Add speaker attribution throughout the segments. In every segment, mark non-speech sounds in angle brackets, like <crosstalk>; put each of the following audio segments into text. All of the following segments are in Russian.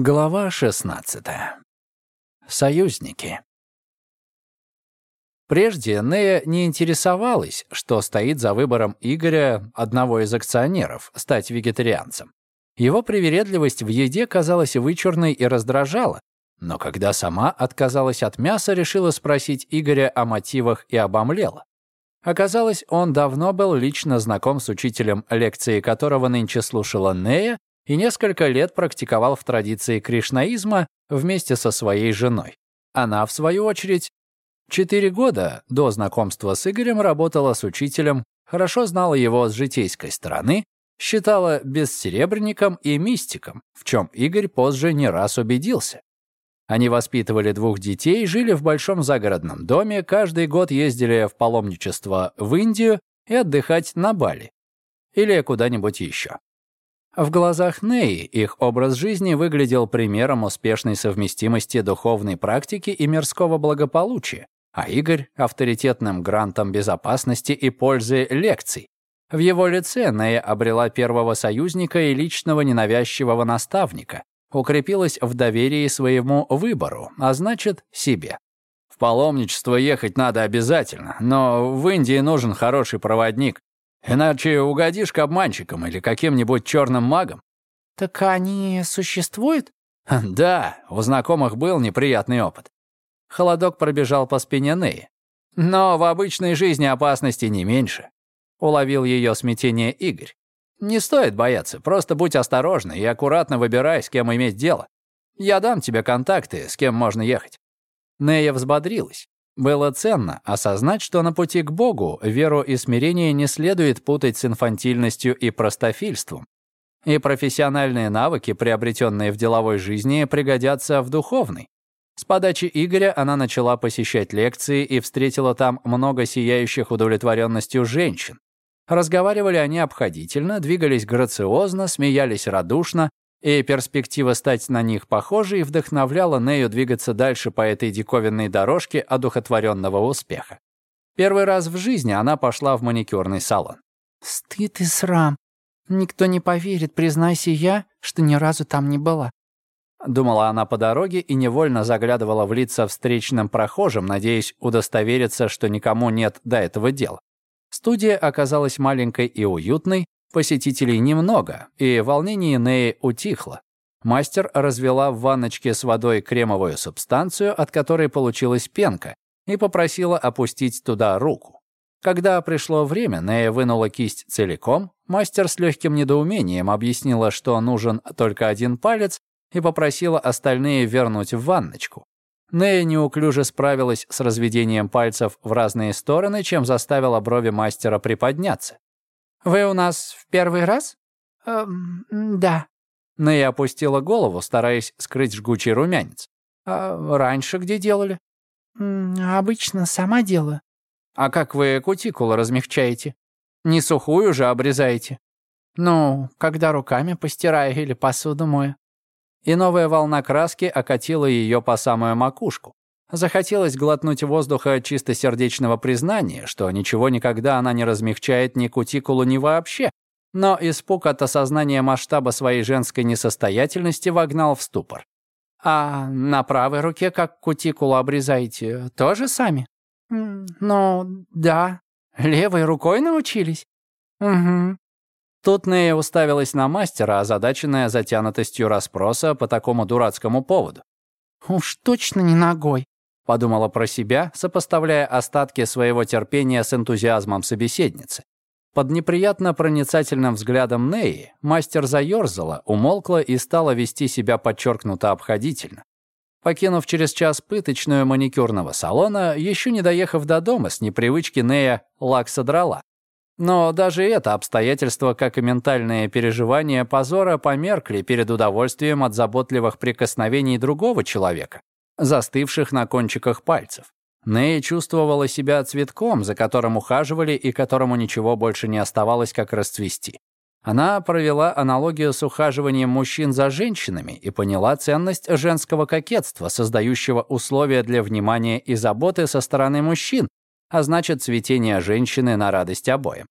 Speaker 1: Глава 16. Союзники. Прежде Нея не интересовалась, что стоит за выбором Игоря, одного из акционеров, стать вегетарианцем. Его привередливость в еде казалась вычурной и раздражала, но когда сама отказалась от мяса, решила спросить Игоря о мотивах и обомлела. Оказалось, он давно был лично знаком с учителем, лекции которого нынче слушала Нея, и несколько лет практиковал в традиции кришнаизма вместе со своей женой. Она, в свою очередь, четыре года до знакомства с Игорем работала с учителем, хорошо знала его с житейской стороны, считала бессеребренником и мистиком, в чем Игорь позже не раз убедился. Они воспитывали двух детей, жили в большом загородном доме, каждый год ездили в паломничество в Индию и отдыхать на Бали или куда-нибудь еще. В глазах Неи их образ жизни выглядел примером успешной совместимости духовной практики и мирского благополучия, а Игорь — авторитетным грантом безопасности и пользы лекций. В его лице Нея обрела первого союзника и личного ненавязчивого наставника, укрепилась в доверии своему выбору, а значит, себе. В паломничество ехать надо обязательно, но в Индии нужен хороший проводник, Иначе угодишь к обманщикам или каким-нибудь черным магам.
Speaker 2: Так они существуют? <laughs>
Speaker 1: Да, у знакомых был неприятный опыт. Холодок пробежал по спине Неи. Но в обычной жизни опасности не меньше. Уловил ее смятение Игорь. Не стоит бояться, просто будь осторожна и аккуратно выбирай, с кем иметь дело. Я дам тебе контакты, с кем можно ехать. Нея взбодрилась. Было ценно осознать, что на пути к Богу веру и смирение не следует путать с инфантильностью и простофильством. И профессиональные навыки, приобретенные в деловой жизни, пригодятся в духовной. С подачи Игоря она начала посещать лекции и встретила там много сияющих удовлетворенностью женщин. Разговаривали они обходительно, двигались грациозно, смеялись радушно, и перспектива стать на них похожей вдохновляла Нею двигаться дальше по этой диковинной дорожке одухотворенного успеха. Первый раз в жизни она пошла в маникюрный салон.
Speaker 2: «Стыд и срам. Никто не поверит, признайся я, что ни разу там не была».
Speaker 1: Думала она по дороге и невольно заглядывала в лица встречным прохожим, надеясь удостовериться, что никому нет до этого дела. Студия оказалась маленькой и уютной, Посетителей немного, и волнение Неи утихло. Мастер развела в ванночке с водой кремовую субстанцию, от которой получилась пенка, и попросила опустить туда руку. Когда пришло время, Нея вынула кисть целиком, мастер с легким недоумением объяснила, что нужен только один палец, и попросила остальные вернуть в ванночку. Нея неуклюже справилась с разведением пальцев в разные стороны, чем заставила брови мастера приподняться.
Speaker 2: «Вы у нас в первый раз?» «Эм, да».
Speaker 1: Нэя опустила голову, стараясь скрыть жгучий румянец. «А раньше где делали?»
Speaker 2: «Обычно сама делаю».
Speaker 1: «А как вы кутикулу размягчаете? Не сухую же обрезаете?»
Speaker 2: «Ну, когда руками постираю или посуду мою».
Speaker 1: И новая волна краски окатила ее по самую макушку. Захотелось глотнуть воздуха чистосердечного признания, что ничего никогда она не размягчает ни кутикулу, ни вообще. Но испуг от осознания масштаба своей женской несостоятельности вогнал в ступор.
Speaker 2: «А на правой руке, как кутикулу обрезаете, тоже сами?» «Ну, да. Левой рукой научились?» «Угу».
Speaker 1: Тут Нея уставилась на мастера, озадаченная затянутостью расспроса по такому дурацкому поводу.
Speaker 2: «Уж точно не ногой»,
Speaker 1: подумала про себя, сопоставляя остатки своего терпения с энтузиазмом собеседницы. Под неприятно проницательным взглядом Неи мастер заёрзала, умолкла и стала вести себя подчеркнуто обходительно. Покинув через час пыточную маникюрного салона, еще не доехав до дома, с непривычки Нея лак содрала. Но даже это обстоятельство, как и ментальные переживания позора, померкли перед удовольствием от заботливых прикосновений другого человека, застывших на кончиках пальцев. Нэй чувствовала себя цветком, за которым ухаживали и которому ничего больше не оставалось, как расцвести. Она провела аналогию с ухаживанием мужчин за женщинами и поняла ценность женского кокетства, создающего условия для внимания и заботы со стороны мужчин, а значит, цветение женщины на радость обоим.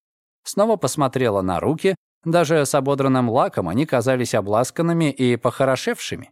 Speaker 1: Снова посмотрела на руки, даже с ободранным лаком они казались обласканными и похорошевшими.